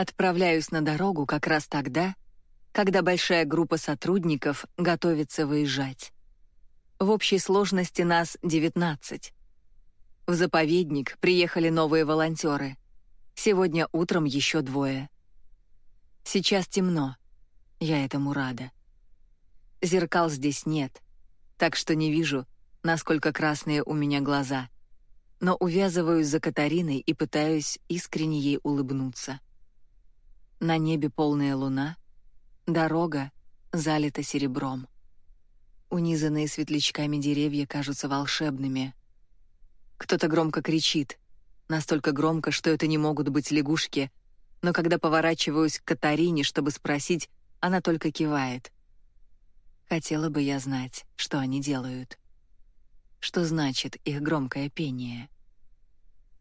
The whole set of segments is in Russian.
Отправляюсь на дорогу как раз тогда, когда большая группа сотрудников готовится выезжать. В общей сложности нас 19. В заповедник приехали новые волонтеры. Сегодня утром еще двое. Сейчас темно. Я этому рада. Зеркал здесь нет, так что не вижу, насколько красные у меня глаза. Но увязываюсь за Катариной и пытаюсь искренне ей улыбнуться. На небе полная луна, дорога залита серебром. Унизанные светлячками деревья кажутся волшебными. Кто-то громко кричит, настолько громко, что это не могут быть лягушки, но когда поворачиваюсь к Катарине, чтобы спросить, она только кивает. Хотела бы я знать, что они делают. Что значит их громкое пение?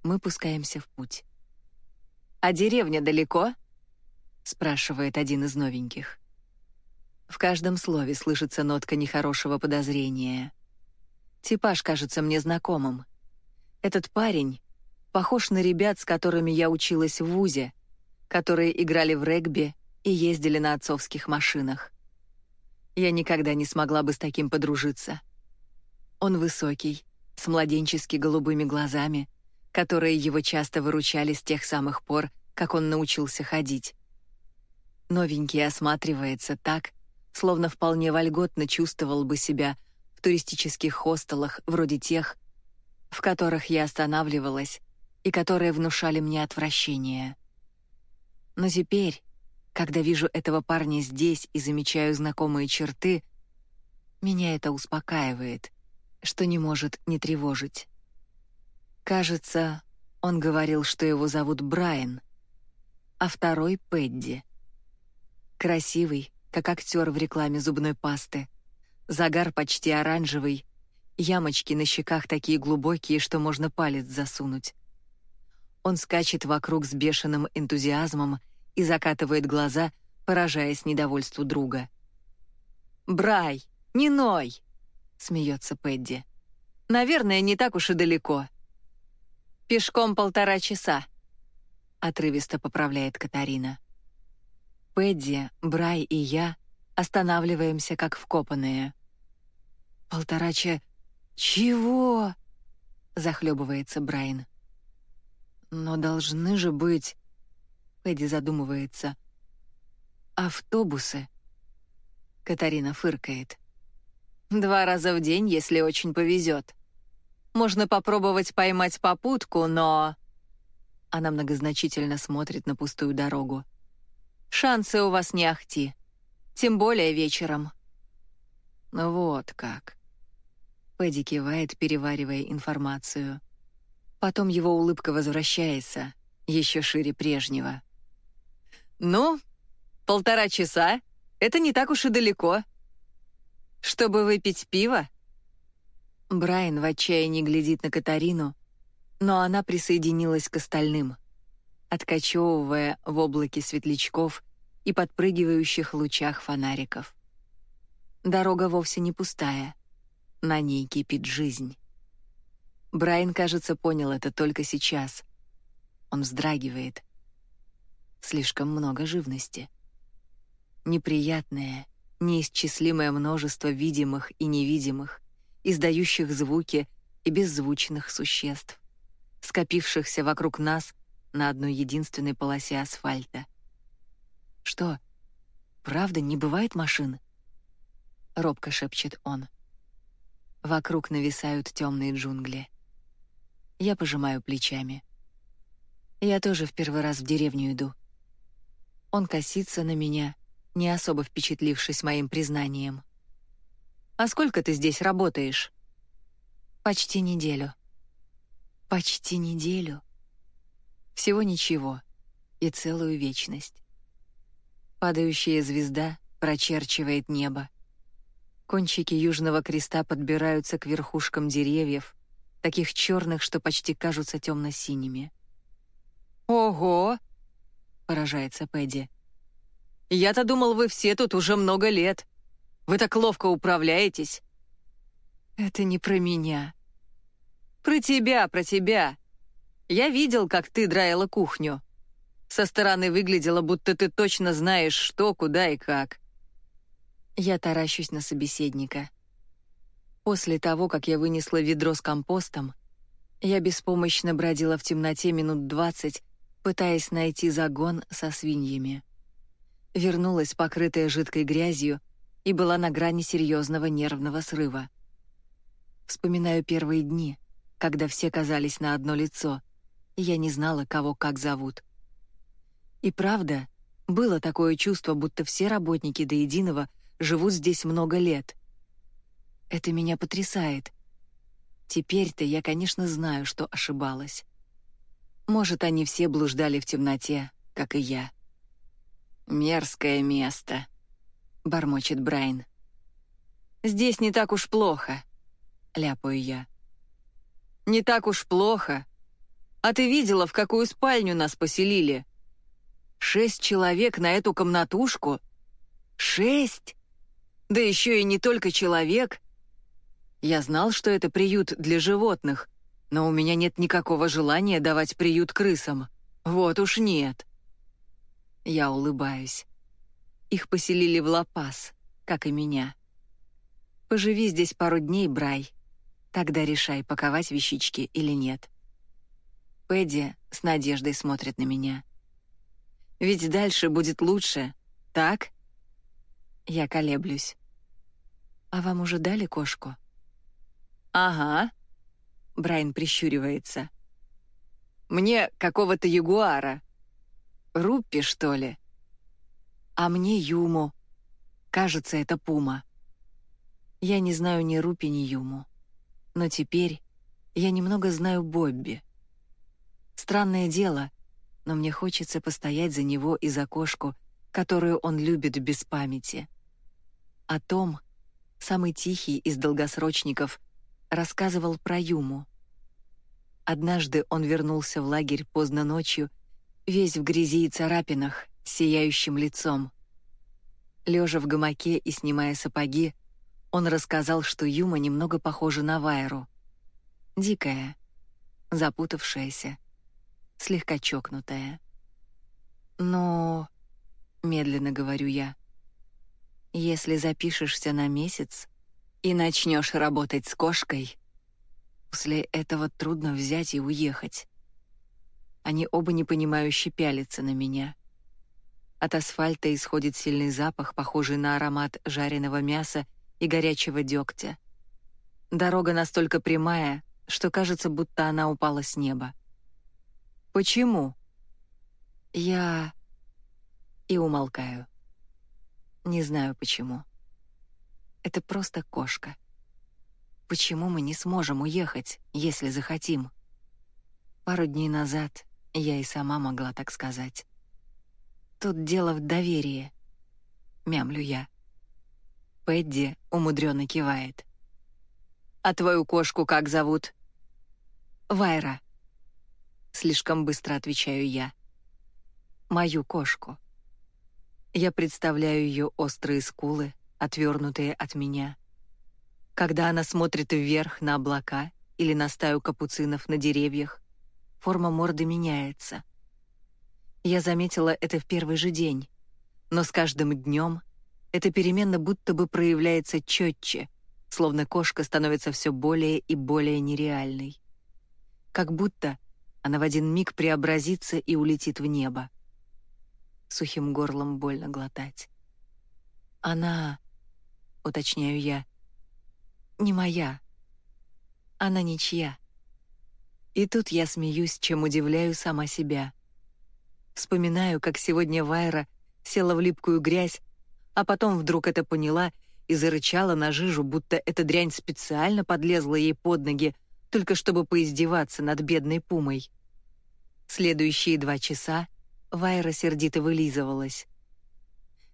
Мы пускаемся в путь. «А деревня далеко?» — спрашивает один из новеньких. В каждом слове слышится нотка нехорошего подозрения. Типаж кажется мне знакомым. Этот парень похож на ребят, с которыми я училась в ВУЗе, которые играли в регби и ездили на отцовских машинах. Я никогда не смогла бы с таким подружиться. Он высокий, с младенчески голубыми глазами, которые его часто выручали с тех самых пор, как он научился ходить. Новенький осматривается так, словно вполне вольготно чувствовал бы себя в туристических хостелах вроде тех, в которых я останавливалась и которые внушали мне отвращение. Но теперь, когда вижу этого парня здесь и замечаю знакомые черты, меня это успокаивает, что не может не тревожить. Кажется, он говорил, что его зовут Брайан, а второй — Пэдди. Красивый, как актер в рекламе зубной пасты. Загар почти оранжевый, ямочки на щеках такие глубокие, что можно палец засунуть. Он скачет вокруг с бешеным энтузиазмом и закатывает глаза, поражаясь недовольству друга. «Брай, не ной!» — смеется Пэдди. «Наверное, не так уж и далеко». «Пешком полтора часа», — отрывисто поправляет Катарина. Пэдди, Брай и я останавливаемся как вкопанные. «Полтора ча... Чего?» — захлебывается Брайан. Но должны же быть... Эдди задумывается. Автобусы. Катарина фыркает. Два раза в день, если очень повезет. Можно попробовать поймать попутку, но... Она многозначительно смотрит на пустую дорогу. Шансы у вас не ахти. Тем более вечером. Вот как. Пэдди кивает, переваривая информацию. Потом его улыбка возвращается, еще шире прежнего. «Ну, полтора часа — это не так уж и далеко. Чтобы выпить пиво?» Брайан в отчаянии глядит на Катарину, но она присоединилась к остальным, откачевывая в облаке светлячков и подпрыгивающих лучах фонариков. Дорога вовсе не пустая, на ней кипит жизнь. Брайан, кажется, понял это только сейчас. Он вздрагивает. Слишком много живности. Неприятное, неисчислимое множество видимых и невидимых, издающих звуки и беззвучных существ, скопившихся вокруг нас на одной единственной полосе асфальта. «Что, правда не бывает машин?» — робко шепчет он. Вокруг нависают темные джунгли. Я пожимаю плечами. Я тоже в первый раз в деревню иду. Он косится на меня, не особо впечатлившись моим признанием. «А сколько ты здесь работаешь?» «Почти неделю». «Почти неделю?» Всего ничего. И целую вечность. Падающая звезда прочерчивает небо. Кончики Южного Креста подбираются к верхушкам деревьев, таких черных, что почти кажутся темно-синими. «Ого!» — поражается Пэдди. «Я-то думал, вы все тут уже много лет. Вы так ловко управляетесь». «Это не про меня». «Про тебя, про тебя. Я видел, как ты драила кухню. Со стороны выглядело, будто ты точно знаешь, что, куда и как. Я таращусь на собеседника. После того, как я вынесла ведро с компостом, я беспомощно бродила в темноте минут двадцать, пытаясь найти загон со свиньями. Вернулась, покрытая жидкой грязью, и была на грани серьезного нервного срыва. Вспоминаю первые дни, когда все казались на одно лицо, я не знала, кого как зовут. И правда, было такое чувство, будто все работники до единого живут здесь много лет. Это меня потрясает. Теперь-то я, конечно, знаю, что ошибалась. Может, они все блуждали в темноте, как и я. «Мерзкое место», — бормочет Брайан. «Здесь не так уж плохо», — ляпаю я. «Не так уж плохо. А ты видела, в какую спальню нас поселили? Шесть человек на эту комнатушку? Шесть? Да еще и не только человек. Я знал, что это приют для животных, но у меня нет никакого желания давать приют крысам. Вот уж нет. Я улыбаюсь. Их поселили в Лапас, как и меня. Поживи здесь пару дней, Брай. Тогда решай, паковать вещички или нет. Пэдди с надеждой смотрит на меня. Ведь дальше будет лучше, так? Я колеблюсь. А вам уже дали кошку? Ага. Брайан прищуривается. Мне какого-то ягуара. Руппи, что ли? А мне Юму. Кажется, это Пума. Я не знаю ни Рупи, ни Юму. Но теперь я немного знаю Бобби. Странное дело, но мне хочется постоять за него и за кошку, которую он любит без памяти. О том самый тихий из долгосрочников рассказывал про Юму. Однажды он вернулся в лагерь поздно ночью весь в грязи и царапинах, сияющим лицом. Лежа в гамаке и снимая сапоги, он рассказал, что Юма немного похожа на Вайру. Дикая, запутавшаяся, слегка чокнутая. Но, медленно говорю я, если запишешься на месяц и начнешь работать с кошкой, после этого трудно взять и уехать. Они оба непонимающе пялятся на меня. От асфальта исходит сильный запах, похожий на аромат жареного мяса и горячего дегтя. Дорога настолько прямая, что кажется, будто она упала с неба. Почему? Я и умолкаю. Не знаю почему. Это просто кошка. Почему мы не сможем уехать, если захотим? Пару дней назад я и сама могла так сказать. Тут дело в доверии. Мямлю я. Пэдди умудренно кивает. «А твою кошку как зовут?» «Вайра». Слишком быстро отвечаю я. «Мою кошку». Я представляю ее острые скулы, отвернутые от меня. Когда она смотрит вверх на облака или на стаю капуцинов на деревьях, форма морды меняется. Я заметила это в первый же день, но с каждым днем эта перемена будто бы проявляется четче, словно кошка становится все более и более нереальной. Как будто она в один миг преобразится и улетит в небо. Сухим горлом больно глотать. Она, уточняю я, не моя. Она ничья. И тут я смеюсь, чем удивляю сама себя. Вспоминаю, как сегодня Вайра села в липкую грязь, а потом вдруг это поняла и зарычала на жижу, будто эта дрянь специально подлезла ей под ноги, только чтобы поиздеваться над бедной пумой. Следующие два часа Вайра сердито вылизывалась.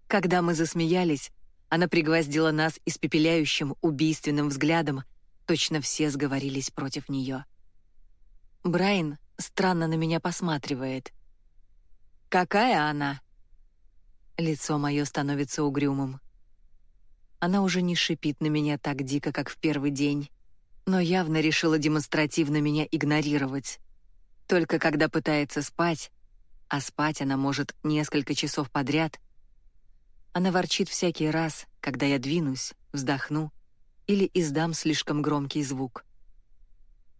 Когда мы засмеялись, она пригвоздила нас испепеляющим, убийственным взглядом, точно все сговорились против нее. Брайан странно на меня посматривает. «Какая она?» Лицо мое становится угрюмым. Она уже не шипит на меня так дико, как в первый день, но явно решила демонстративно меня игнорировать. Только когда пытается спать, а спать она может несколько часов подряд. Она ворчит всякий раз, когда я двинусь, вздохну или издам слишком громкий звук.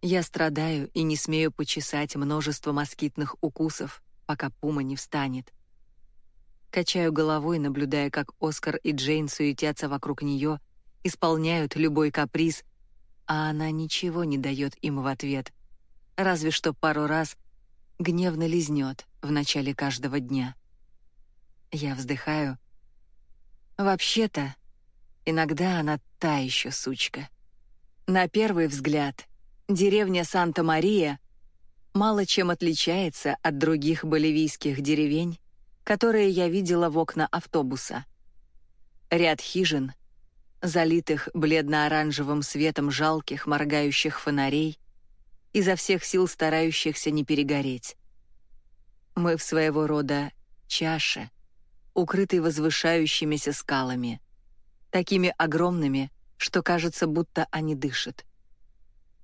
Я страдаю и не смею почесать множество москитных укусов, пока пума не встанет. Качаю головой, наблюдая, как Оскар и Джейн суетятся вокруг нее, исполняют любой каприз, а она ничего не дает им в ответ, разве что пару раз гневно лизнет в начале каждого дня. Я вздыхаю. Вообще-то, иногда она та еще сучка. На первый взгляд, деревня Санта-Мария мало чем отличается от других боливийских деревень, которые я видела в окна автобуса. Ряд хижин, залитых бледно-оранжевым светом жалких моргающих фонарей, изо всех сил старающихся не перегореть. Мы в своего рода чаше, укрытой возвышающимися скалами, такими огромными, что кажется, будто они дышат.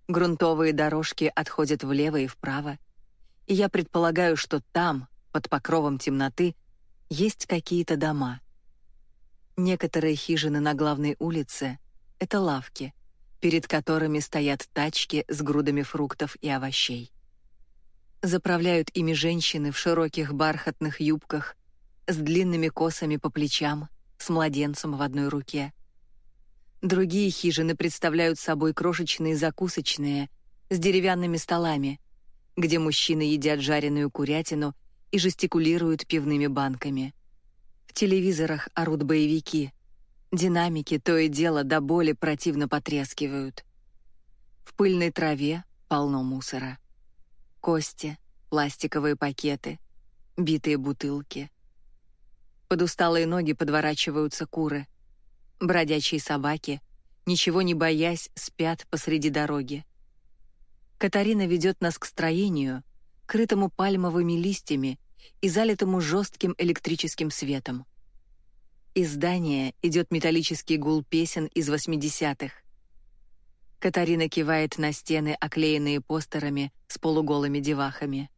Грунтовые дорожки отходят влево и вправо, и я предполагаю, что там, под покровом темноты, есть какие-то дома. Некоторые хижины на главной улице — это лавки, перед которыми стоят тачки с грудами фруктов и овощей. Заправляют ими женщины в широких бархатных юбках, с длинными косами по плечам, с младенцем в одной руке — Другие хижины представляют собой крошечные закусочные с деревянными столами, где мужчины едят жареную курятину и жестикулируют пивными банками. В телевизорах орут боевики. Динамики то и дело до боли противно потрескивают. В пыльной траве полно мусора. Кости, пластиковые пакеты, битые бутылки. Под усталые ноги подворачиваются куры — Бродячие собаки, ничего не боясь, спят посреди дороги. Катарина ведет нас к строению, крытому пальмовыми листьями и залитому жестким электрическим светом. Из здания идет металлический гул песен из 80-х. Катарина кивает на стены, оклеенные постерами с полуголыми девахами.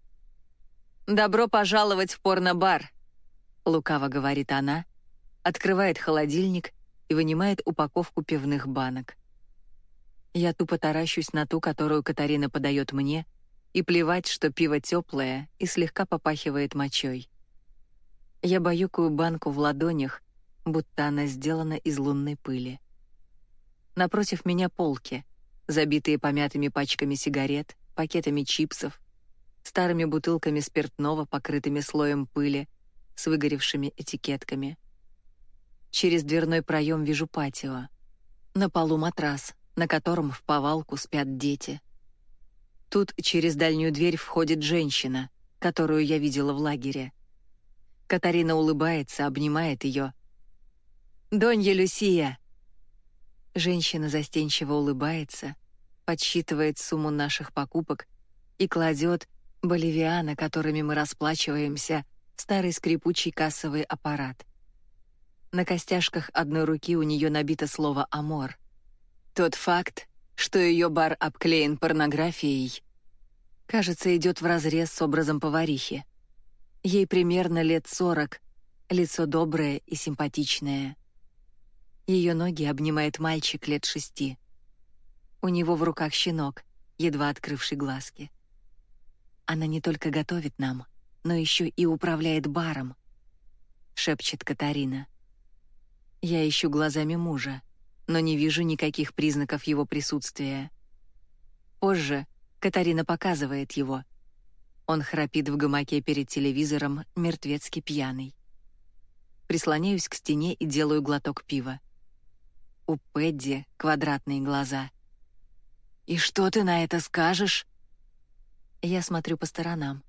«Добро пожаловать в порно-бар», — лукаво говорит она, открывает холодильник и вынимает упаковку пивных банок. Я тупо таращусь на ту, которую Катарина подает мне, и плевать, что пиво теплое и слегка попахивает мочой. Я баюкаю банку в ладонях, будто она сделана из лунной пыли. Напротив меня полки, забитые помятыми пачками сигарет, пакетами чипсов, старыми бутылками спиртного, покрытыми слоем пыли, с выгоревшими этикетками. Через дверной проем вижу патио. На полу матрас, на котором в повалку спят дети. Тут через дальнюю дверь входит женщина, которую я видела в лагере. Катарина улыбается, обнимает ее. «Донья Люсия!» Женщина застенчиво улыбается, подсчитывает сумму наших покупок и кладет боливиана, которыми мы расплачиваемся, в старый скрипучий кассовый аппарат. На костяшках одной руки у нее набито слово «амор». Тот факт, что ее бар обклеен порнографией, кажется, идет вразрез с образом поварихи. Ей примерно лет сорок, лицо доброе и симпатичное. Ее ноги обнимает мальчик лет шести. У него в руках щенок, едва открывший глазки. Она не только готовит нам, но еще и управляет баром, шепчет Катарина. Я ищу глазами мужа, но не вижу никаких признаков его присутствия. Позже Катарина показывает его. Он храпит в гамаке перед телевизором, мертвецки пьяный. Прислоняюсь к стене и делаю глоток пива. У Пэдди квадратные глаза. «И что ты на это скажешь?» Я смотрю по сторонам.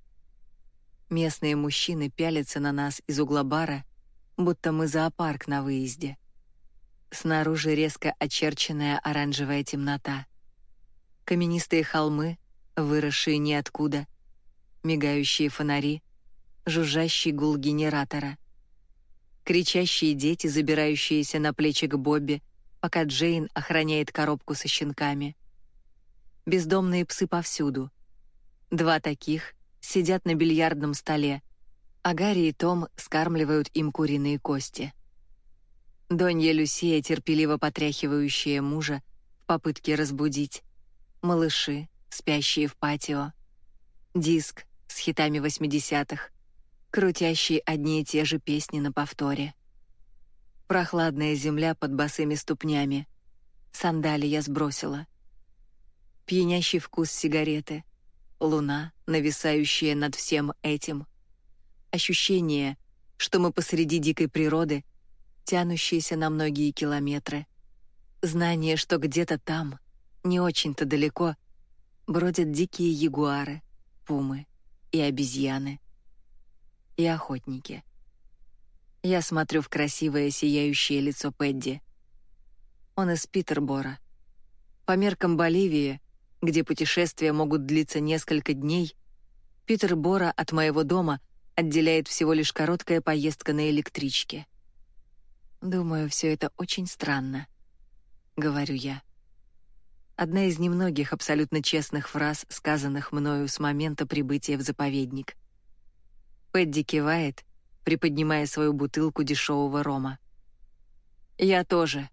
Местные мужчины пялятся на нас из угла бара будто мы зоопарк на выезде. Снаружи резко очерченная оранжевая темнота. Каменистые холмы, выросшие ниоткуда, мигающие фонари, жужжащий гул генератора. Кричащие дети, забирающиеся на плечи к Бобби, пока Джейн охраняет коробку со щенками. Бездомные псы повсюду. Два таких сидят на бильярдном столе, а Гарри и Том скармливают им куриные кости. Донья Люсия, терпеливо потряхивающая мужа в попытке разбудить, малыши, спящие в патио, диск с хитами 80-х, крутящий одни и те же песни на повторе. Прохладная земля под босыми ступнями. Сандали я сбросила. Пьянящий вкус сигареты. Луна, нависающая над всем этим. Ощущение, что мы посреди дикой природы, тянущиеся на многие километры. Знание, что где-то там, не очень-то далеко, бродят дикие ягуары, пумы и обезьяны. И охотники. Я смотрю в красивое сияющее лицо Пэдди. Он из Питербора. По меркам Боливии, где путешествия могут длиться несколько дней, Питербора от моего дома отделяет всего лишь короткая поездка на электричке. Думаю, все это очень странно, говорю я. Одна из немногих абсолютно честных фраз, сказанных мною с момента прибытия в заповедник. Пэдди кивает, приподнимая свою бутылку дешевого рома. «Я тоже.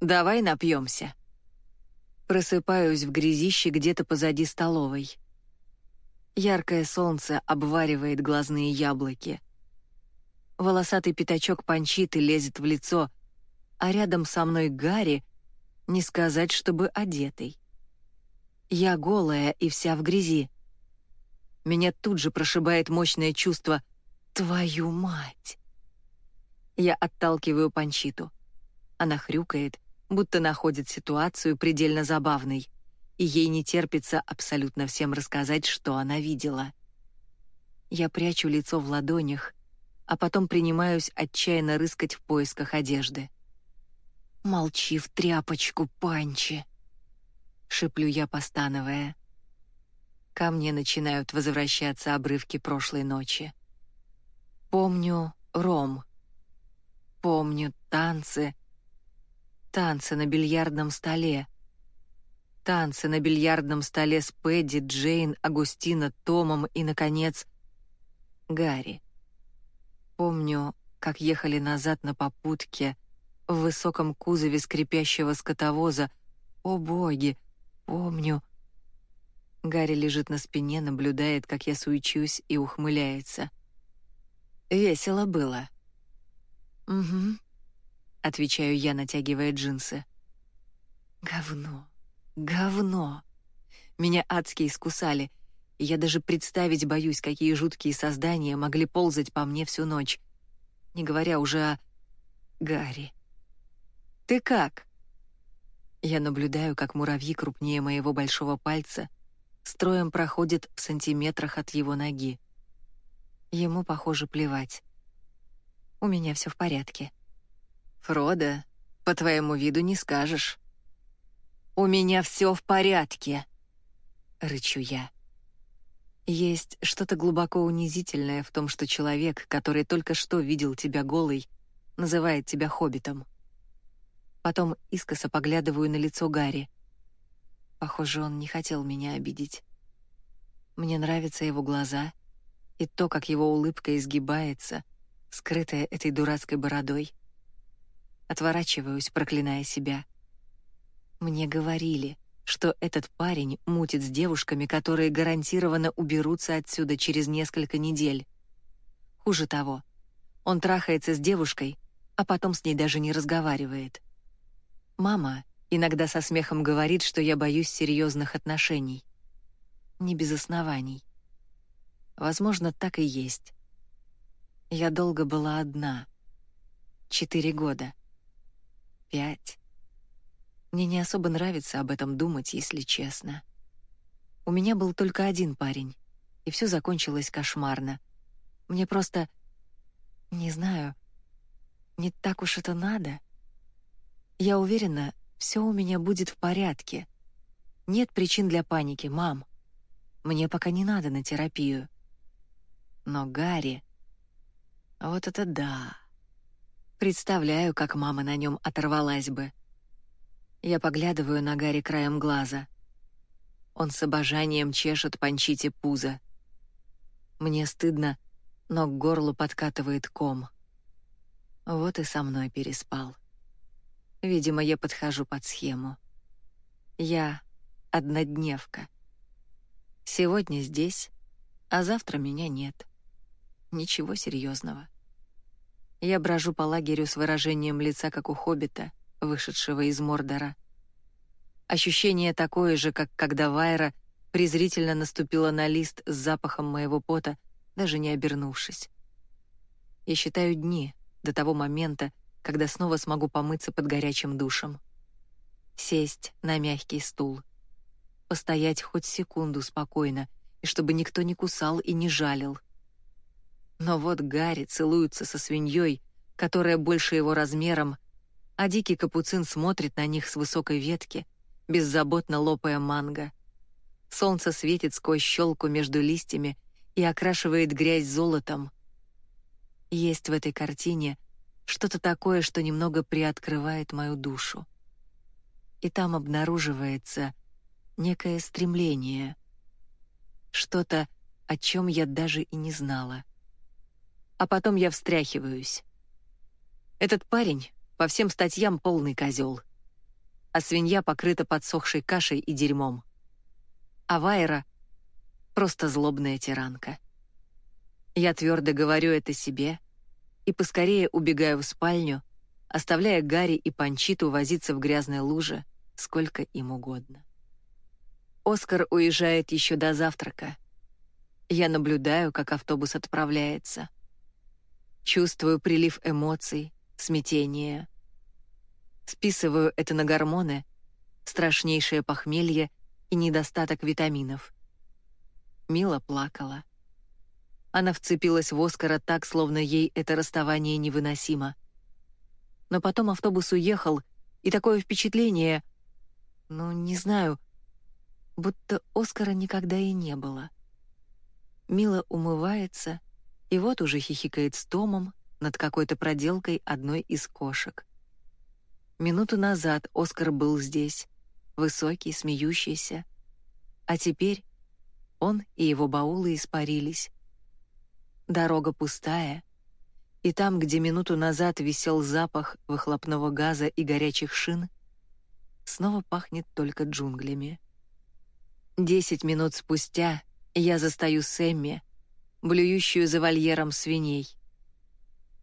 Давай напьемся». Просыпаюсь в грязище где-то позади столовой. Яркое солнце обваривает глазные яблоки. Волосатый пятачок и лезет в лицо, а рядом со мной Гарри не сказать, чтобы одетый. Я голая и вся в грязи. Меня тут же прошибает мощное чувство «Твою мать!». Я отталкиваю Панчиту. Она хрюкает, будто находит ситуацию предельно забавной, и ей не терпится абсолютно всем рассказать, что она видела. Я прячу лицо в ладонях, а потом принимаюсь отчаянно рыскать в поисках одежды. «Молчи в тряпочку, Панчи!» — шеплю я, постановая. Ко мне начинают возвращаться обрывки прошлой ночи. Помню Ром. Помню танцы. Танцы на бильярдном столе. Танцы на бильярдном столе с Пэдди, Джейн, Агустина, Томом и, наконец, Гарри. Помню, как ехали назад на попутке — в высоком кузове скрипящего скотовоза. О боги, помню. Гарри лежит на спине, наблюдает, как я суечусь и ухмыляется. Весело было. Угу, отвечаю я, натягивая джинсы. Говно, говно. Меня адски искусали. И я даже представить боюсь, какие жуткие создания могли ползать по мне всю ночь. Не говоря уже о Гарри. «Ты как?» Я наблюдаю, как муравьи крупнее моего большого пальца строем проходят в сантиметрах от его ноги. Ему, похоже, плевать. У меня все в порядке. Фрода, по твоему виду не скажешь. У меня все в порядке, рычу я. Есть что-то глубоко унизительное в том, что человек, который только что видел тебя голой, называет тебя хоббитом. Потом искоса поглядываю на лицо Гарри. Похоже, он не хотел меня обидеть. Мне нравятся его глаза и то, как его улыбка изгибается, скрытая этой дурацкой бородой. Отворачиваюсь, проклиная себя. Мне говорили, что этот парень мутит с девушками, которые гарантированно уберутся отсюда через несколько недель. Хуже того, он трахается с девушкой, а потом с ней даже не разговаривает. Мама иногда со смехом говорит, что я боюсь серьезных отношений. Не без оснований. Возможно, так и есть. Я долго была одна. Четыре года. Пять. Мне не особо нравится об этом думать, если честно. У меня был только один парень, и все закончилось кошмарно. Мне просто... Не знаю, не так уж это надо — я уверена, все у меня будет в порядке. Нет причин для паники, мам. Мне пока не надо на терапию. Но Гарри... Вот это да. Представляю, как мама на нем оторвалась бы. Я поглядываю на Гарри краем глаза. Он с обожанием чешет Панчите пузо. Мне стыдно, но к горлу подкатывает ком. Вот и со мной переспал. Видимо, я подхожу под схему. Я однодневка. Сегодня здесь, а завтра меня нет. Ничего серьезного. Я брожу по лагерю с выражением лица, как у хоббита, вышедшего из Мордора. Ощущение такое же, как когда Вайра презрительно наступила на лист с запахом моего пота, даже не обернувшись. Я считаю дни до того момента, когда снова смогу помыться под горячим душем. Сесть на мягкий стул. Постоять хоть секунду спокойно, и чтобы никто не кусал и не жалил. Но вот Гарри целуется со свиньей, которая больше его размером, а дикий капуцин смотрит на них с высокой ветки, беззаботно лопая манго. Солнце светит сквозь щелку между листьями и окрашивает грязь золотом. Есть в этой картине что-то такое, что немного приоткрывает мою душу. И там обнаруживается некое стремление, что-то, о чем я даже и не знала. А потом я встряхиваюсь. Этот парень по всем статьям полный козел, а свинья покрыта подсохшей кашей и дерьмом а Вайра — просто злобная тиранка. Я твердо говорю это себе и поскорее убегаю в спальню, оставляя Гарри и Панчиту возиться в грязной луже сколько им угодно. Оскар уезжает еще до завтрака. Я наблюдаю, как автобус отправляется. Чувствую прилив эмоций, смятения. Списываю это на гормоны, страшнейшее похмелье и недостаток витаминов. Мила плакала. Она вцепилась в Оскара так, словно ей это расставание невыносимо. Но потом автобус уехал, и такое впечатление... Ну, не знаю, будто Оскара никогда и не было. Мила умывается, и вот уже хихикает с Томом над какой-то проделкой одной из кошек. Минуту назад Оскар был здесь, высокий, смеющийся. А теперь он и его баулы испарились. Дорога пустая, и там, где минуту назад висел запах выхлопного газа и горячих шин, снова пахнет только джунглями. Десять минут спустя я застаю Сэмми, блюющую за вольером свиней.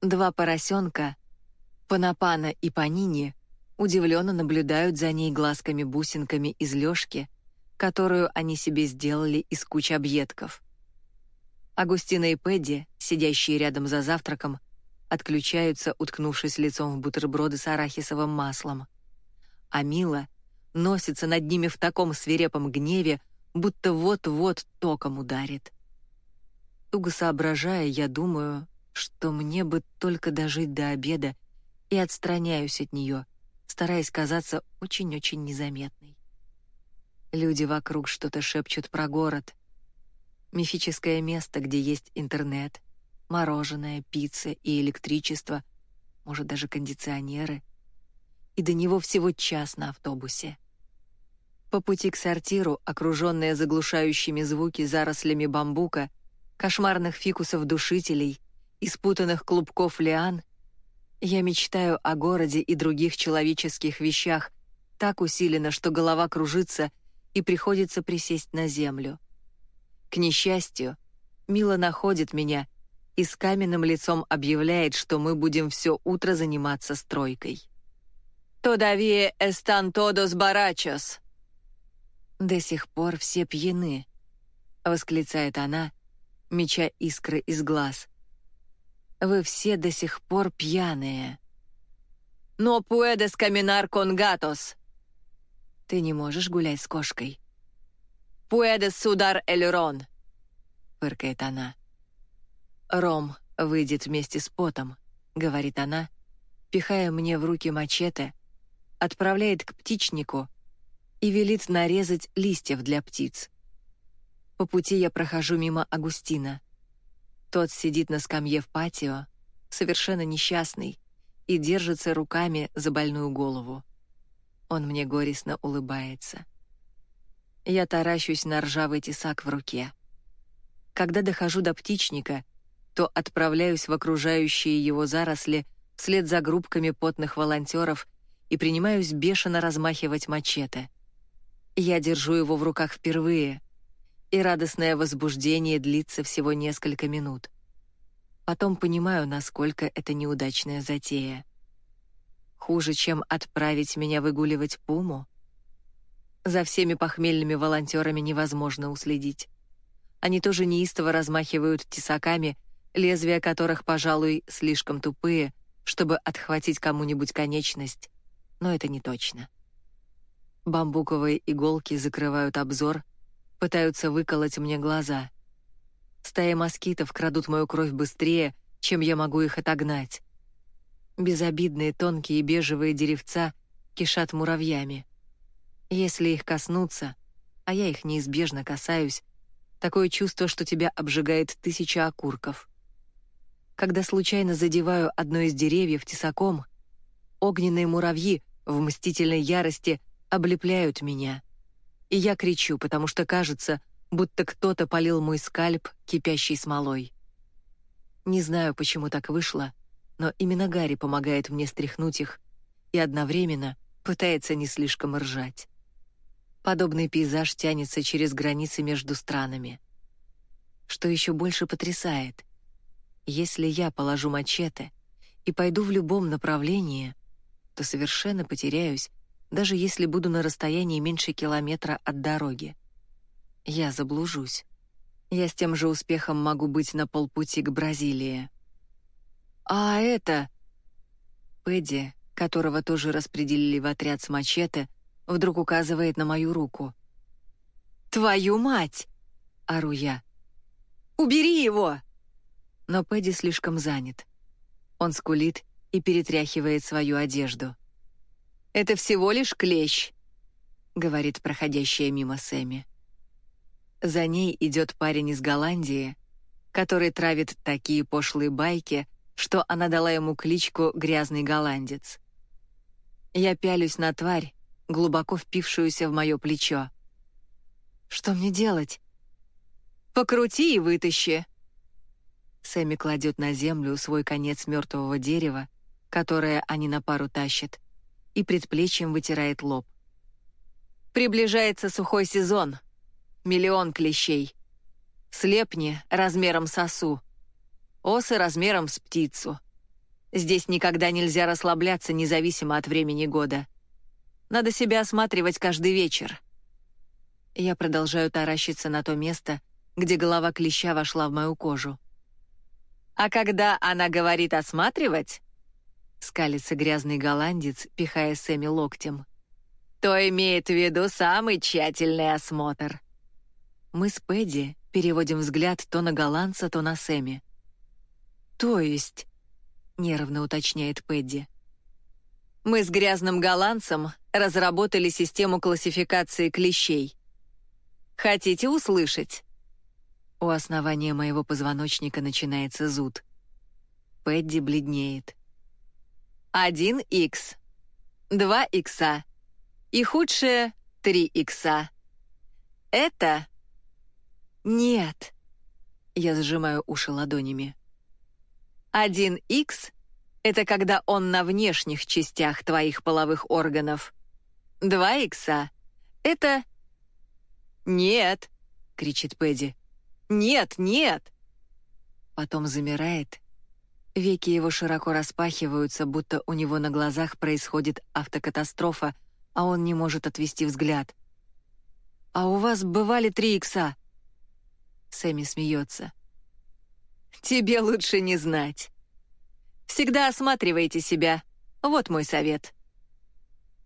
Два поросенка, Панапана и Панини, удивленно наблюдают за ней глазками-бусинками из лёжки, которую они себе сделали из кучи объедков. Агустина и Пэдди, сидящие рядом за завтраком, отключаются, уткнувшись лицом в бутерброды с арахисовым маслом. А Мила носится над ними в таком свирепом гневе, будто вот-вот током ударит. Туго соображая, я думаю, что мне бы только дожить до обеда и отстраняюсь от нее — стараясь казаться очень-очень незаметной. Люди вокруг что-то шепчут про город. Мифическое место, где есть интернет, мороженое, пицца и электричество, может, даже кондиционеры. И до него всего час на автобусе. По пути к сортиру, окруженная заглушающими звуки зарослями бамбука, кошмарных фикусов-душителей и спутанных клубков лиан, я мечтаю о городе и других человеческих вещах так усиленно, что голова кружится и приходится присесть на землю. К несчастью, Мила находит меня и с каменным лицом объявляет, что мы будем все утро заниматься стройкой. «Todavía están todos borrachos!» «До сих пор все пьяны», — восклицает она, меча искры из глаз. Вы все до сих пор пьяные. Но puedes caminar con gatos. Ты не можешь гулять с кошкой. Sudar el ron. Фыркает она. Ром выйдет вместе с потом, говорит она, пихая мне в руки мачете, отправляет к птичнику и велит нарезать листьев для птиц. По пути я прохожу мимо Агустина. Тот сидит на скамье в патио, совершенно несчастный, и держится руками за больную голову. Он мне горестно улыбается. Я таращусь на ржавый тесак в руке. Когда дохожу до птичника, то отправляюсь в окружающие его заросли вслед за группками потных волонтеров и принимаюсь бешено размахивать мачете. Я держу его в руках впервые, и радостное возбуждение длится всего несколько минут. Потом понимаю, насколько это неудачная затея. Хуже, чем отправить меня выгуливать пуму. За всеми похмельными волонтерами невозможно уследить. Они тоже неистово размахивают тесаками, лезвия которых, пожалуй, слишком тупые, чтобы отхватить кому-нибудь конечность, но это не точно. Бамбуковые иголки закрывают обзор, пытаются выколоть мне глаза. Стаи москитов крадут мою кровь быстрее, чем я могу их отогнать. Безобидные тонкие бежевые деревца кишат муравьями. Если их коснуться, а я их неизбежно касаюсь, такое чувство, что тебя обжигает тысяча окурков. Когда случайно задеваю одно из деревьев тесаком, огненные муравьи в мстительной ярости облепляют меня. И я кричу, потому что кажется, будто кто-то полил мой скальп кипящей смолой. Не знаю, почему так вышло, но именно Гарри помогает мне стряхнуть их и одновременно пытается не слишком ржать. Подобный пейзаж тянется через границы между странами. Что еще больше потрясает, если я положу мачете и пойду в любом направлении, то совершенно потеряюсь, даже если буду на расстоянии меньше километра от дороги. Я заблужусь. Я с тем же успехом могу быть на полпути к Бразилии. А это... Пэдди, которого тоже распределили в отряд с мачете, вдруг указывает на мою руку. «Твою мать!» — ору я. «Убери его!» но Пэдди слишком занят. Он скулит и перетряхивает свою одежду. «Это всего лишь клещ», — говорит проходящая мимо Сэмми. За ней идет парень из Голландии, который травит такие пошлые байки, что она дала ему кличку «Грязный голландец». Я пялюсь на тварь, глубоко впившуюся в мое плечо. «Что мне делать?» «Покрути и вытащи», Сэмми кладет на землю свой конец мертвого дерева, которое они на пару тащат, и предплечьем вытирает лоб. Приближается сухой сезон. Миллион клещей. Слепни размером с осу. Осы размером с птицу. Здесь никогда нельзя расслабляться, независимо от времени года. Надо себя осматривать каждый вечер. Я продолжаю таращиться на то место, где голова клеща вошла в мою кожу. А когда она говорит «осматривать», — скалится грязный голландец, пихая Сэмми локтем, то имеет в виду самый тщательный осмотр. Мы с Пэдди переводим взгляд то на голландца, то на Сэмми. «То есть?» — нервно уточняет Пэдди. «Мы с грязным голландцем разработали систему классификации клещей. Хотите услышать?» У основания моего позвоночника начинается зуд. Пэдди бледнеет. Один икс, два икса и худшее три икса. Это... Нет. Я сжимаю уши ладонями. Один икс — это когда он на внешних частях твоих половых органов. Два икса — это... «Нет!» — кричит Пэдди. Нет, нет!» Потом замирает. Веки его широко распахиваются, будто у него на глазах происходит автокатастрофа, а он не может отвести взгляд. «А у вас бывали три икса?» Сэмми смеется. «Тебе лучше не знать. Всегда осматривайте себя. Вот мой совет.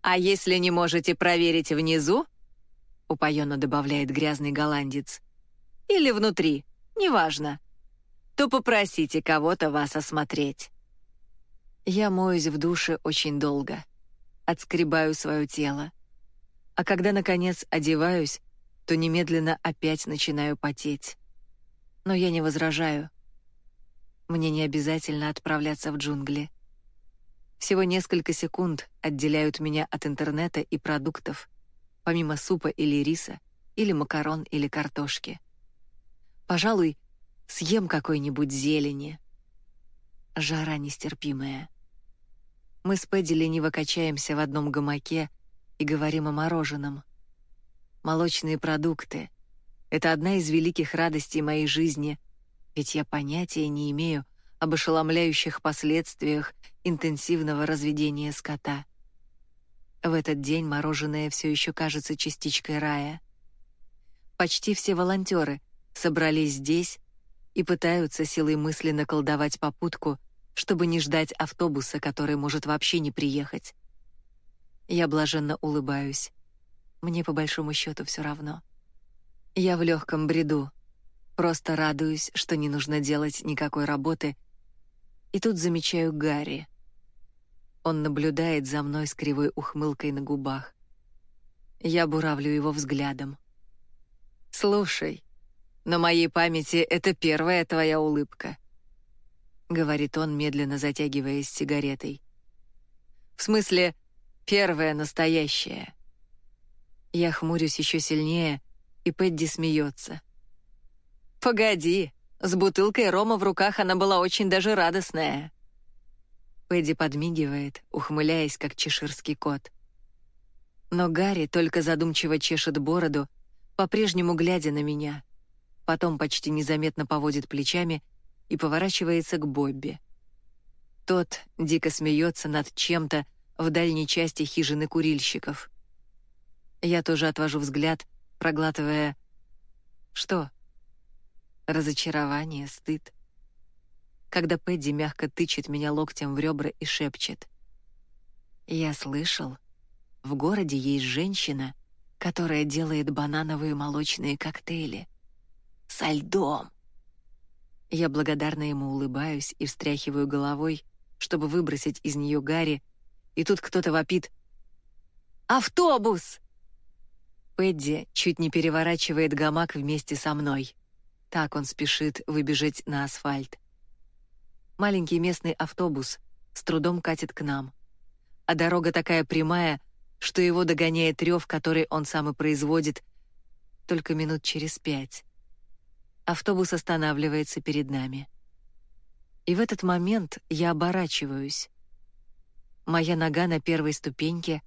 А если не можете проверить внизу, — упоенно добавляет грязный голландец, или внутри, неважно, то попросите кого-то вас осмотреть. Я моюсь в душе очень долго, отскребаю свое тело. А когда, наконец, одеваюсь, то немедленно опять начинаю потеть. Но я не возражаю. Мне не обязательно отправляться в джунгли. Всего несколько секунд отделяют меня от интернета и продуктов, помимо супа или риса, или макарон или картошки. Пожалуй, Съем какой-нибудь зелени. Жара нестерпимая. Мы с Пэдди лениво качаемся в одном гамаке и говорим о мороженом. Молочные продукты — это одна из великих радостей моей жизни, ведь я понятия не имею об ошеломляющих последствиях интенсивного разведения скота. В этот день мороженое все еще кажется частичкой рая. Почти все волонтеры собрались здесь и пытаются силой мысли наколдовать попутку — чтобы не ждать автобуса, который может вообще не приехать. Я блаженно улыбаюсь. Мне по большому счету все равно. Я в легком бреду. Просто радуюсь, что не нужно делать никакой работы. И тут замечаю Гарри. Он наблюдает за мной с кривой ухмылкой на губах. Я буравлю его взглядом. «Слушай, на моей памяти это первая твоя улыбка говорит он, медленно затягиваясь сигаретой. В смысле, первое настоящее. Я хмурюсь еще сильнее, и Пэдди смеется. Погоди, с бутылкой рома в руках она была очень даже радостная. Пэдди подмигивает, ухмыляясь, как чеширский кот. Но Гарри только задумчиво чешет бороду, по-прежнему глядя на меня. Потом почти незаметно поводит плечами и поворачивается к Бобби. Тот дико смеется над чем-то в дальней части хижины курильщиков. Я тоже отвожу взгляд, проглатывая... Что? Разочарование, стыд. Когда Пэдди мягко тычет меня локтем в ребра и шепчет. «Я слышал, в городе есть женщина, которая делает банановые молочные коктейли. Со льдом!» Я благодарно ему улыбаюсь и встряхиваю головой, чтобы выбросить из нее Гарри, и тут кто-то вопит «Автобус!» Пэдди чуть не переворачивает гамак вместе со мной. Так он спешит выбежать на асфальт. Маленький местный автобус с трудом катит к нам. А дорога такая прямая, что его догоняет рев, который он сам и производит, только минут через пять. Автобус останавливается перед нами. И в этот момент я оборачиваюсь. Моя нога на первой ступеньке,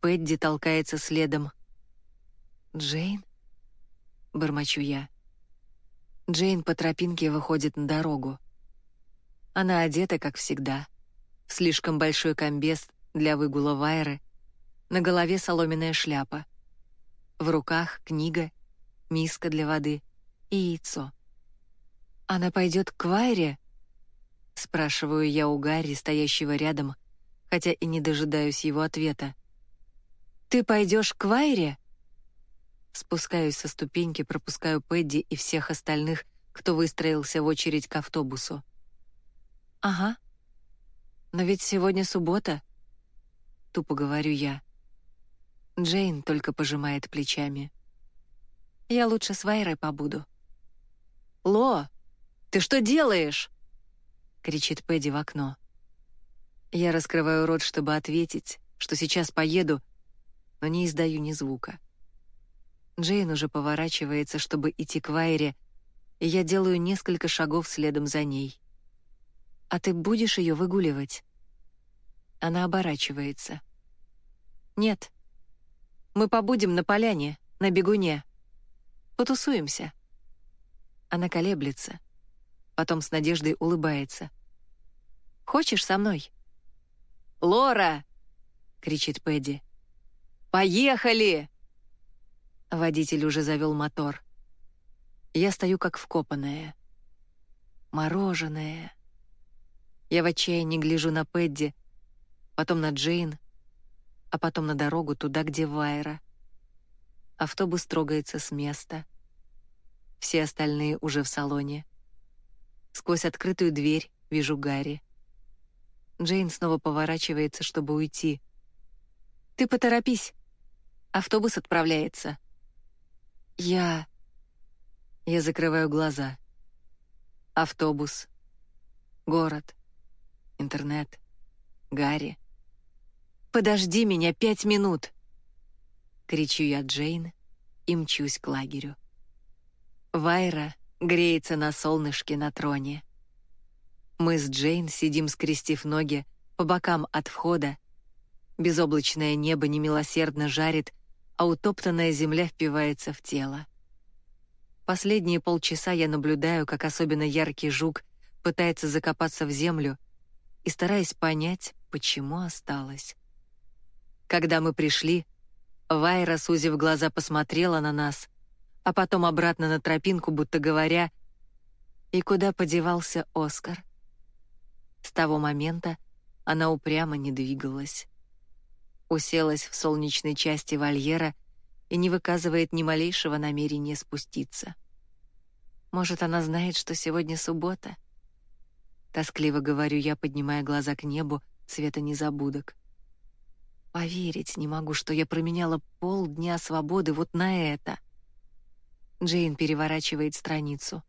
Пэдди толкается следом. «Джейн?» — бормочу я. Джейн по тропинке выходит на дорогу. Она одета, как всегда, в слишком большой комбез для выгула Вайры, на голове соломенная шляпа. В руках книга, миска для воды — яйцо. «Она пойдет к Вайре?» — спрашиваю я у Гарри, стоящего рядом, хотя и не дожидаюсь его ответа. «Ты пойдешь к Вайре?» Спускаюсь со ступеньки, пропускаю Пэдди и всех остальных, кто выстроился в очередь к автобусу. «Ага. Но ведь сегодня суббота», — тупо говорю я. Джейн только пожимает плечами. «Я лучше с Вайрой побуду». «Ло, ты что делаешь?» — кричит Пэдди в окно. Я раскрываю рот, чтобы ответить, что сейчас поеду, но не издаю ни звука. Джейн уже поворачивается, чтобы идти к Вайре, и я делаю несколько шагов следом за ней. «А ты будешь ее выгуливать?» Она оборачивается. «Нет. Мы побудем на поляне, на бегуне. Потусуемся». Она колеблется. Потом с надеждой улыбается. «Хочешь со мной?» «Лора!» — кричит Пэдди. «Поехали!» Водитель уже завел мотор. Я стою как вкопанная. Мороженое. Я в отчаянии гляжу на Пэдди, потом на Джейн, а потом на дорогу туда, где Вайра. Автобус трогается с места. Все остальные уже в салоне. Сквозь открытую дверь вижу Гарри. Джейн снова поворачивается, чтобы уйти. «Ты поторопись. Автобус отправляется». «Я...» Я закрываю глаза. Автобус. Город. Интернет. Гарри. «Подожди меня пять минут!» Кричу я Джейн и мчусь к лагерю. Вайра, греется на солнышке на троне. Мы с Джейн сидим, скрестив ноги, по бокам от входа. Безоблачное небо немилосердно жарит, а утоптанная земля впивается в тело. Последние полчаса я наблюдаю, как особенно яркий жук пытается закопаться в землю и стараясь понять, почему осталось. Когда мы пришли, Вайра, сузив глаза, посмотрела на нас, а потом обратно на тропинку, будто говоря, «И куда подевался Оскар?» С того момента она упрямо не двигалась. Уселась в солнечной части вольера и не выказывает ни малейшего намерения спуститься. Может, она знает, что сегодня суббота? Тоскливо говорю я, поднимая глаза к небу цвета незабудок. Поверить не могу, что я променяла полдня свободы вот на это. Джейн переворачивает страницу.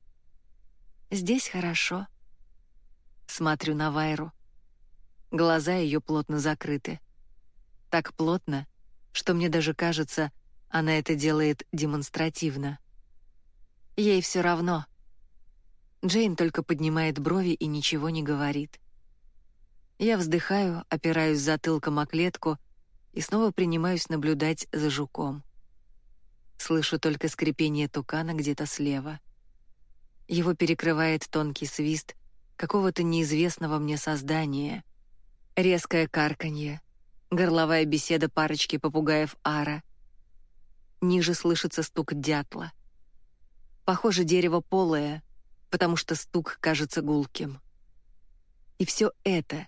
Здесь хорошо. Смотрю на Вайру. Глаза ее плотно закрыты. Так плотно, что мне даже кажется, она это делает демонстративно. Ей все равно. Джейн только поднимает брови и ничего не говорит. Я вздыхаю, опираюсь затылком о клетку и снова принимаюсь наблюдать за жуком. Слышу только скрипение тукана где-то слева. Его перекрывает тонкий свист какого-то неизвестного мне создания. Резкое карканье, горловая беседа парочки попугаев Ара. Ниже слышится стук дятла. Похоже, дерево полое, потому что стук кажется гулким. И все это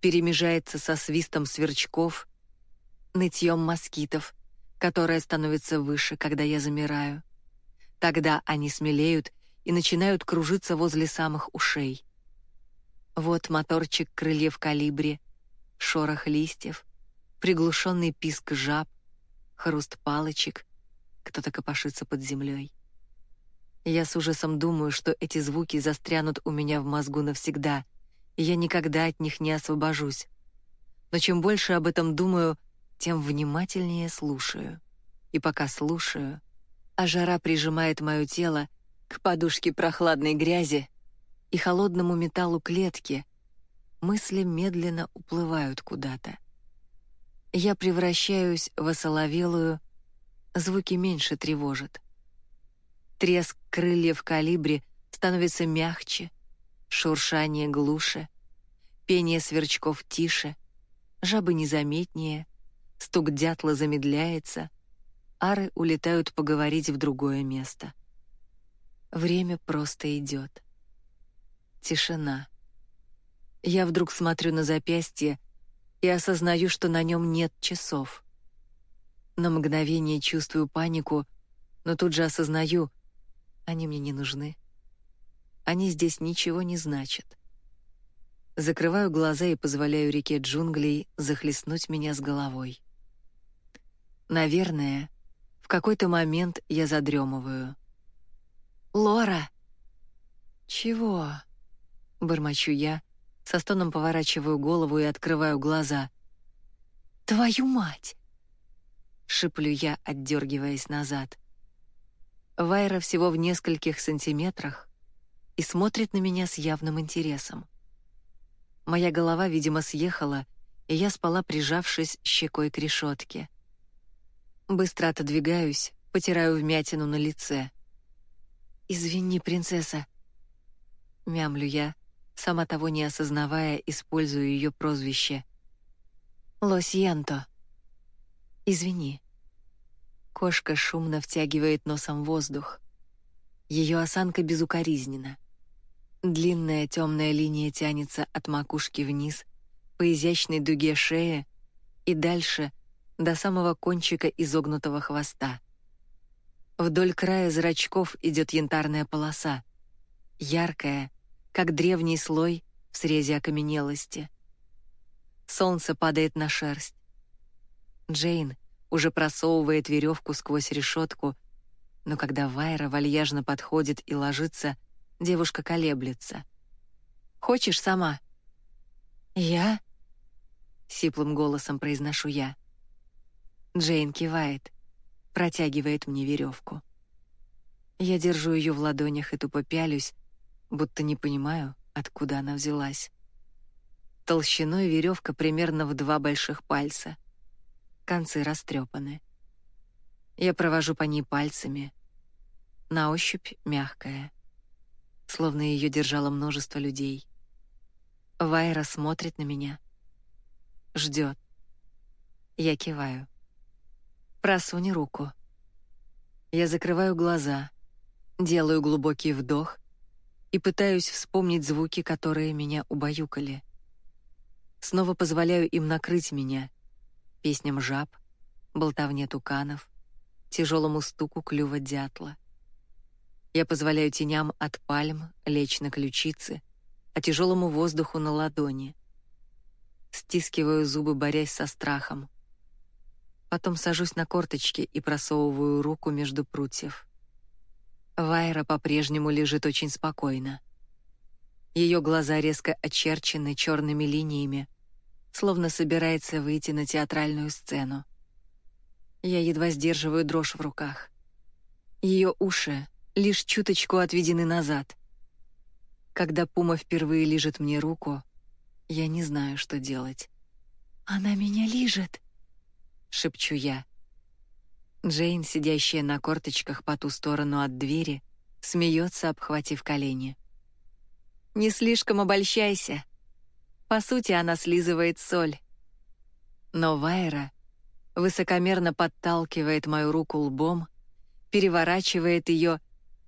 перемежается со свистом сверчков, нытьем москитов, которое становится выше, когда я замираю. Тогда они смелеют и начинают кружиться возле самых ушей. Вот моторчик крыльев калибри, шорох листьев, приглушенный писк жаб, хруст палочек, кто-то копошится под землей. Я с ужасом думаю, что эти звуки застрянут у меня в мозгу навсегда, и я никогда от них не освобожусь. Но чем больше об этом думаю, тем внимательнее слушаю. И пока слушаю, а жара прижимает мое тело к подушке прохладной грязи и холодному металлу клетки, мысли медленно уплывают куда-то. Я превращаюсь в осоловелую, звуки меньше тревожат. Треск крыльев калибри становится мягче, шуршание глуше, пение сверчков тише, жабы незаметнее — Стук дятла замедляется, ары улетают поговорить в другое место. Время просто идет. Тишина. Я вдруг смотрю на запястье и осознаю, что на нем нет часов. На мгновение чувствую панику, но тут же осознаю, они мне не нужны. Они здесь ничего не значат. Закрываю глаза и позволяю реке джунглей захлестнуть меня с головой. Наверное, в какой-то момент я задремываю. «Лора!» «Чего?» — бормочу я, со стоном поворачиваю голову и открываю глаза. «Твою мать!» — шиплю я, отдергиваясь назад. Вайра всего в нескольких сантиметрах и смотрит на меня с явным интересом. Моя голова, видимо, съехала, и я спала, прижавшись щекой к решетке. Быстро отодвигаюсь, потираю вмятину на лице. «Извини, принцесса». Мямлю я, сама того не осознавая, использую ее прозвище. «Лосьянто». «Извини». Кошка шумно втягивает носом воздух. Ее осанка безукоризнена. Длинная темная линия тянется от макушки вниз по изящной дуге шеи и дальше — до самого кончика изогнутого хвоста. Вдоль края зрачков идет янтарная полоса, яркая, как древний слой в срезе окаменелости. Солнце падает на шерсть. Джейн уже просовывает веревку сквозь решетку, но когда Вайра вальяжно подходит и ложится, девушка колеблется. «Хочешь сама?» «Я?» — сиплым голосом произношу я. Джейн кивает, протягивает мне веревку. Я держу ее в ладонях и тупо пялюсь, будто не понимаю, откуда она взялась. Толщиной веревка примерно в два больших пальца. Концы растрепаны. Я провожу по ней пальцами. На ощупь мягкая. Словно ее держало множество людей. Вайра смотрит на меня. Ждет. Я киваю. Просуни руку. Я закрываю глаза, делаю глубокий вдох и пытаюсь вспомнить звуки, которые меня убаюкали. Снова позволяю им накрыть меня, песням жаб, болтовне туканов, тяжелому стуку клюва дятла. Я позволяю теням от пальм лечь на ключицы, а тяжелому воздуху на ладони. Стискиваю зубы, борясь со страхом. Потом сажусь на корточки и просовываю руку между прутьев. Вайра по-прежнему лежит очень спокойно. Ее глаза резко очерчены черными линиями, словно собирается выйти на театральную сцену. Я едва сдерживаю дрожь в руках. Ее уши лишь чуточку отведены назад. Когда Пума впервые лижет мне руку, я не знаю, что делать. «Она меня лижет!» — шепчу я. Джейн, сидящая на корточках по ту сторону от двери, смеется, обхватив колени. «Не слишком обольщайся. По сути, она слизывает соль. Но Вайра высокомерно подталкивает мою руку лбом, переворачивает ее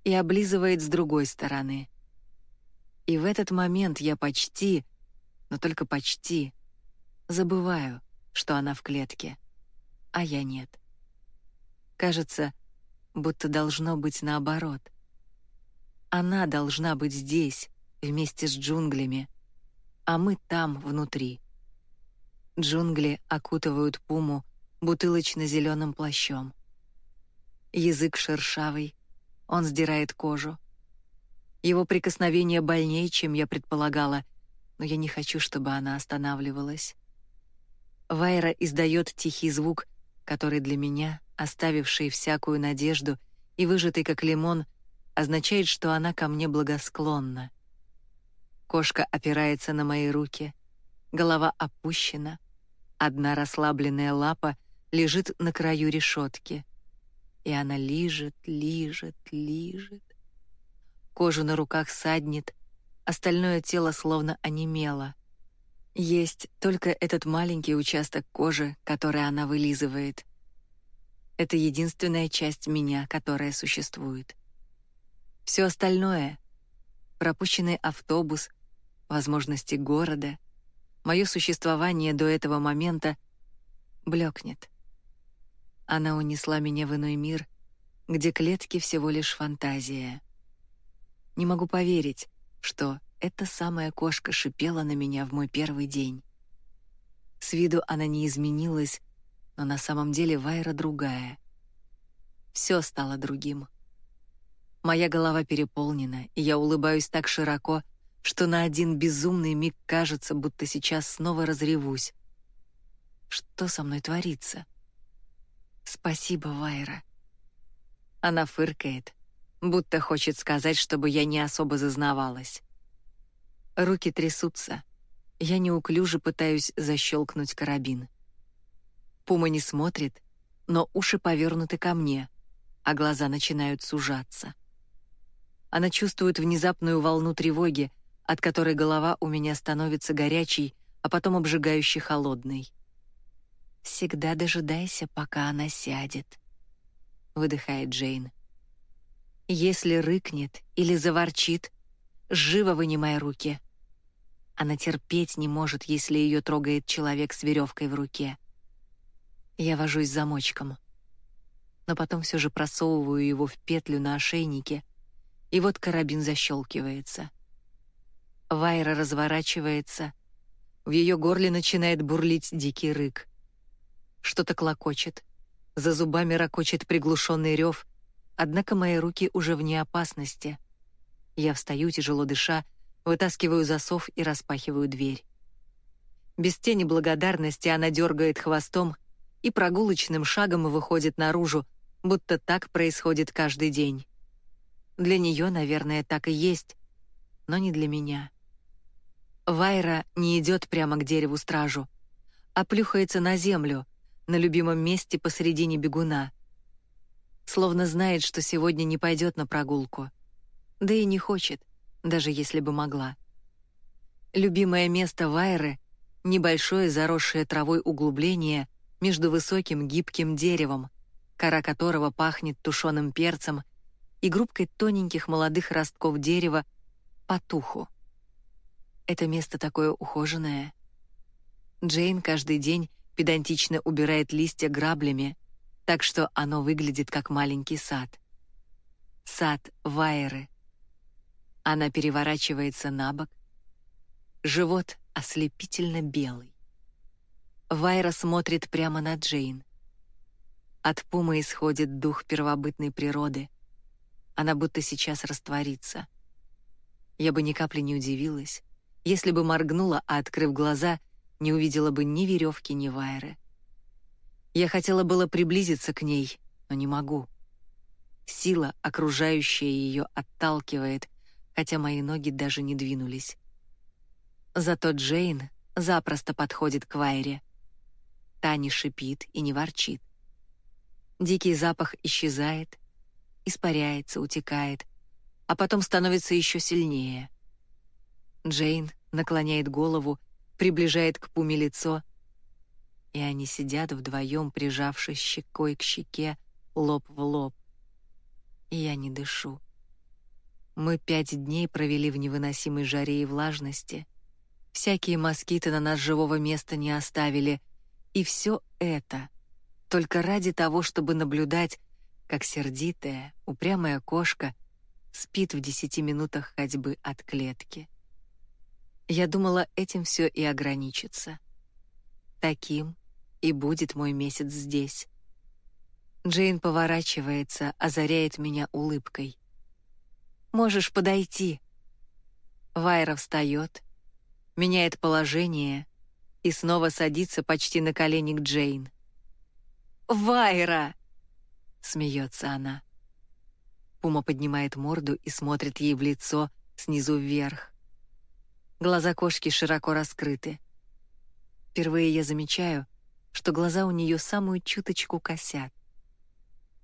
и облизывает с другой стороны. И в этот момент я почти, но только почти, забываю, что она в клетке, а я нет. Кажется, будто должно быть наоборот. Она должна быть здесь, вместе с джунглями, а мы там, внутри. Джунгли окутывают пуму бутылочно-зеленым плащом. Язык шершавый, он сдирает кожу. Его прикосновение больнее, чем я предполагала, но я не хочу, чтобы она останавливалась. Вайра издает тихий звук, который для меня, оставивший всякую надежду и выжатый как лимон, означает, что она ко мне благосклонна. Кошка опирается на мои руки, голова опущена, одна расслабленная лапа лежит на краю решетки и она лижет, лижет, лижет. Кожу на руках саднет, остальное тело словно онемело. Есть только этот маленький участок кожи, который она вылизывает. Это единственная часть меня, которая существует. Все остальное — пропущенный автобус, возможности города, мое существование до этого момента — блекнет. Она унесла меня в иной мир, где клетки всего лишь фантазия. Не могу поверить, что эта самая кошка шипела на меня в мой первый день. С виду она не изменилась, но на самом деле Вайра другая. Все стало другим. Моя голова переполнена, и я улыбаюсь так широко, что на один безумный миг кажется, будто сейчас снова разревусь. Что со мной творится? — «Спасибо, Вайра». Она фыркает, будто хочет сказать, чтобы я не особо зазнавалась. Руки трясутся. Я неуклюже пытаюсь защелкнуть карабин. Пума не смотрит, но уши повернуты ко мне, а глаза начинают сужаться. Она чувствует внезапную волну тревоги, от которой голова у меня становится горячей, а потом обжигающе холодной. Всегда дожидайся, пока она сядет, выдыхает Джейн. Если рыкнет или заворчит, живо вынимай руки. Она терпеть не может, если ее трогает человек с веревкой в руке. Я вожусь замочком, но потом все же просовываю его в петлю на ошейнике, и вот карабин защелкивается. Вайра разворачивается, в ее горле начинает бурлить дикий рык. Что-то клокочет. За зубами ракочет приглушенный рев, однако мои руки уже вне опасности. Я встаю, тяжело дыша, вытаскиваю засов и распахиваю дверь. Без тени благодарности она дергает хвостом и прогулочным шагом выходит наружу, будто так происходит каждый день. Для нее, наверное, так и есть, но не для меня. Вайра не идет прямо к дереву стражу, а плюхается на землю, на любимом месте посредине бегуна. Словно знает, что сегодня не пойдет на прогулку. Да и не хочет, даже если бы могла. Любимое место Вайры — небольшое заросшее травой углубление между высоким гибким деревом, кора которого пахнет тушеным перцем и группкой тоненьких молодых ростков дерева по туху. Это место такое ухоженное. Джейн каждый день педантично убирает листья граблями, так что оно выглядит как маленький сад. Сад Вайеры. Она переворачивается на бок. Живот ослепительно белый. Вайра смотрит прямо на Джейн. От пумы исходит дух первобытной природы. Она будто сейчас растворится. Я бы ни капли не удивилась, если бы моргнула, а, открыв глаза, не увидела бы ни веревки, ни вайры. Я хотела было приблизиться к ней, но не могу. Сила, окружающая ее, отталкивает, хотя мои ноги даже не двинулись. Зато Джейн запросто подходит к Вайре. Та не шипит и не ворчит. Дикий запах исчезает, испаряется, утекает, а потом становится еще сильнее. Джейн наклоняет голову приближает к Пуме лицо, и они сидят вдвоем, прижавшись щекой к щеке, лоб в лоб. И я не дышу. Мы пять дней провели в невыносимой жаре и влажности. Всякие москиты на нас живого места не оставили. И все это только ради того, чтобы наблюдать, как сердитая, упрямая кошка спит в десяти минутах ходьбы от клетки. Я думала, этим все и ограничится. Таким и будет мой месяц здесь. Джейн поворачивается, озаряет меня улыбкой. «Можешь подойти». Вайра встает, меняет положение и снова садится почти на колени к Джейн. «Вайра!» — смеется она. Пума поднимает морду и смотрит ей в лицо снизу вверх. Глаза кошки широко раскрыты. Впервые я замечаю, что глаза у нее самую чуточку косят.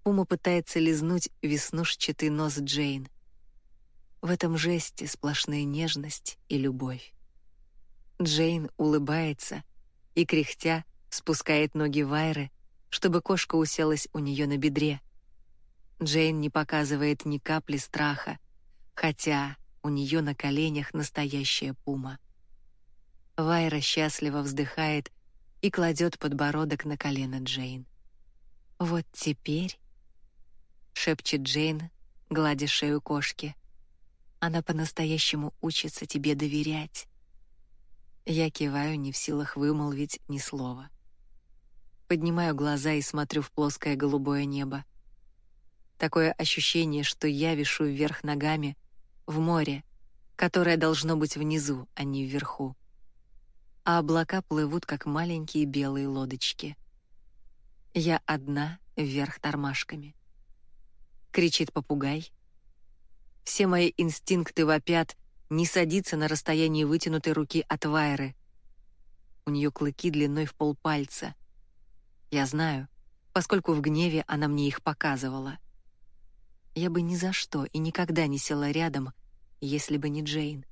Пума пытается лизнуть веснушчатый нос Джейн. В этом жесте сплошная нежность и любовь. Джейн улыбается и, кряхтя, спускает ноги Вайры, чтобы кошка уселась у нее на бедре. Джейн не показывает ни капли страха, хотя у нее на коленях настоящая пума. Вайра счастливо вздыхает и кладет подбородок на колено Джейн. «Вот теперь...» — шепчет Джейн, гладя шею кошки. «Она по-настоящему учится тебе доверять». Я киваю, не в силах вымолвить ни слова. Поднимаю глаза и смотрю в плоское голубое небо. Такое ощущение, что я вишу вверх ногами, в море, которое должно быть внизу, а не вверху. А облака плывут, как маленькие белые лодочки. Я одна вверх тормашками. Кричит попугай. Все мои инстинкты вопят не садиться на расстоянии вытянутой руки от Вайры. У нее клыки длиной в полпальца. Я знаю, поскольку в гневе она мне их показывала. Я бы ни за что и никогда не села рядом, если бы не Джейн.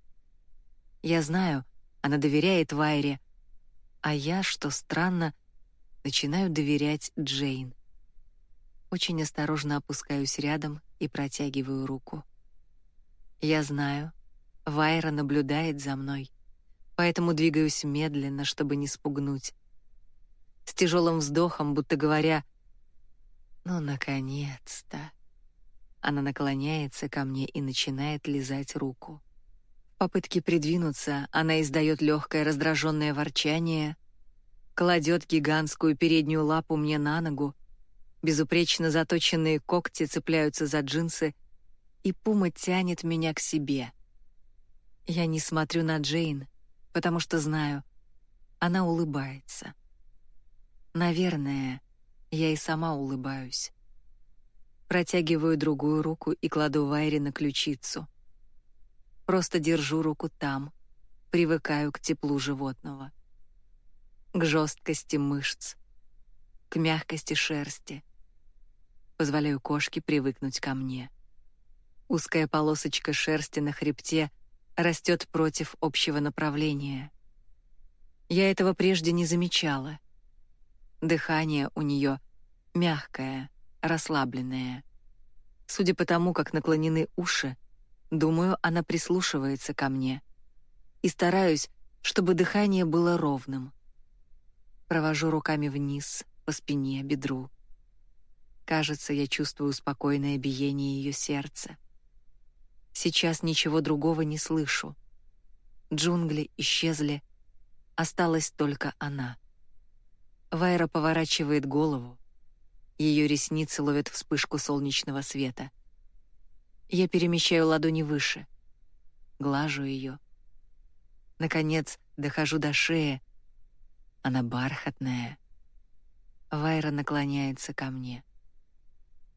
Я знаю, она доверяет Вайре, а я, что странно, начинаю доверять Джейн. Очень осторожно опускаюсь рядом и протягиваю руку. Я знаю, Вайра наблюдает за мной, поэтому двигаюсь медленно, чтобы не спугнуть. С тяжелым вздохом, будто говоря «Ну, наконец-то!» Она наклоняется ко мне и начинает лизать руку. В попытке придвинуться она издает легкое раздраженное ворчание, кладет гигантскую переднюю лапу мне на ногу, безупречно заточенные когти цепляются за джинсы, и пума тянет меня к себе. Я не смотрю на Джейн, потому что знаю, она улыбается. Наверное, я и сама улыбаюсь. Протягиваю другую руку и кладу Вайре на ключицу. Просто держу руку там, привыкаю к теплу животного. К жесткости мышц, к мягкости шерсти. Позволяю кошке привыкнуть ко мне. Узкая полосочка шерсти на хребте растет против общего направления. Я этого прежде не замечала. Дыхание у нее мягкое, расслабленное. Судя по тому, как наклонены уши, думаю, она прислушивается ко мне. И стараюсь, чтобы дыхание было ровным. Провожу руками вниз, по спине, бедру. Кажется, я чувствую спокойное биение ее сердца. Сейчас ничего другого не слышу. Джунгли исчезли, осталась только она. Вайра поворачивает голову. Ее ресницы ловят вспышку солнечного света. Я перемещаю ладони выше, глажу ее. Наконец, дохожу до шеи. Она бархатная. Вайра наклоняется ко мне.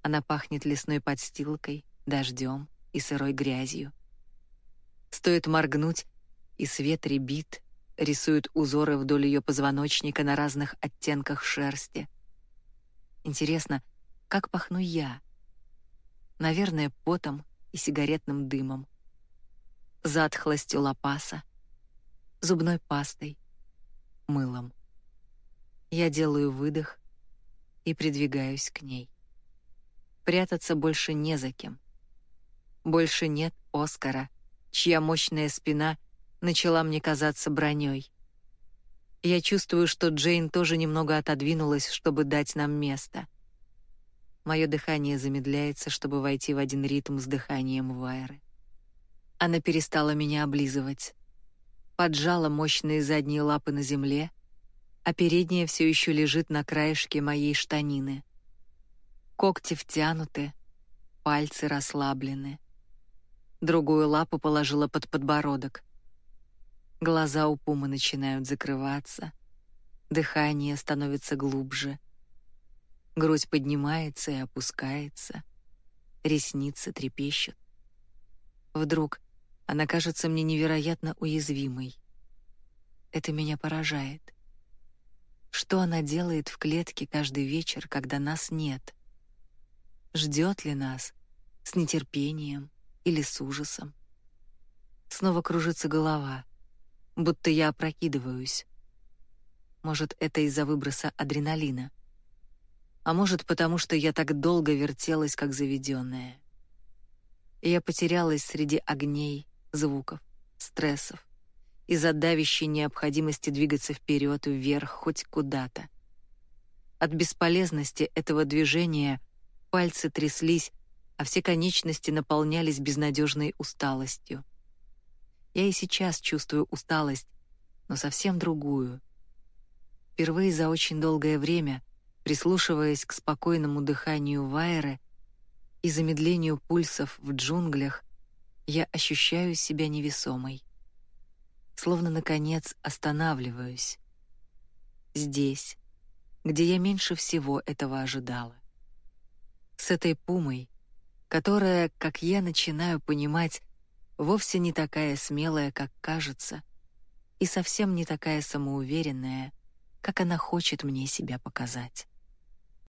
Она пахнет лесной подстилкой, дождем и сырой грязью. Стоит моргнуть, и свет рябит, рисует узоры вдоль ее позвоночника на разных оттенках шерсти. Интересно, как пахну я? Наверное, потом и сигаретным дымом. Затхлостью лопаса, зубной пастой, мылом. Я делаю выдох и придвигаюсь к ней. Прятаться больше не за кем. Больше нет Оскара, чья мощная спина начала мне казаться броней. Я чувствую, что Джейн тоже немного отодвинулась, чтобы дать нам место. Мое дыхание замедляется, чтобы войти в один ритм с дыханием Вайры. Она перестала меня облизывать. Поджала мощные задние лапы на земле, а передняя все еще лежит на краешке моей штанины. Когти втянуты, пальцы расслаблены. Другую лапу положила под подбородок. Глаза у Пумы начинают закрываться, дыхание становится глубже. Грудь поднимается и опускается, ресницы трепещут. Вдруг она кажется мне невероятно уязвимой. Это меня поражает. Что она делает в клетке каждый вечер, когда нас нет? Ждет ли нас с нетерпением или с ужасом? Снова кружится голова, будто я опрокидываюсь. Может, это из-за выброса адреналина. А может, потому что я так долго вертелась, как заведенная. Я потерялась среди огней, звуков, стрессов, из-за давящей необходимости двигаться вперед, вверх, хоть куда-то. От бесполезности этого движения Пальцы тряслись, а все конечности наполнялись безнадежной усталостью. Я и сейчас чувствую усталость, но совсем другую. Впервые за очень долгое время, прислушиваясь к спокойному дыханию Вайеры и замедлению пульсов в джунглях, я ощущаю себя невесомой. Словно, наконец, останавливаюсь. Здесь, где я меньше всего этого ожидала с этой пумой, которая, как я начинаю понимать, вовсе не такая смелая, как кажется, и совсем не такая самоуверенная, как она хочет мне себя показать.